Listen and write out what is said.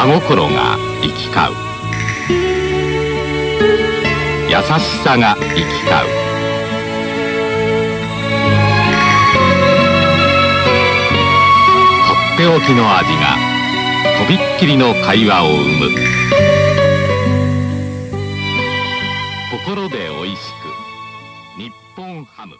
真心が行き交う。優しさが行き交う。とっておきの味がとびっきりの会話を生む。心でおいしく日本ハム。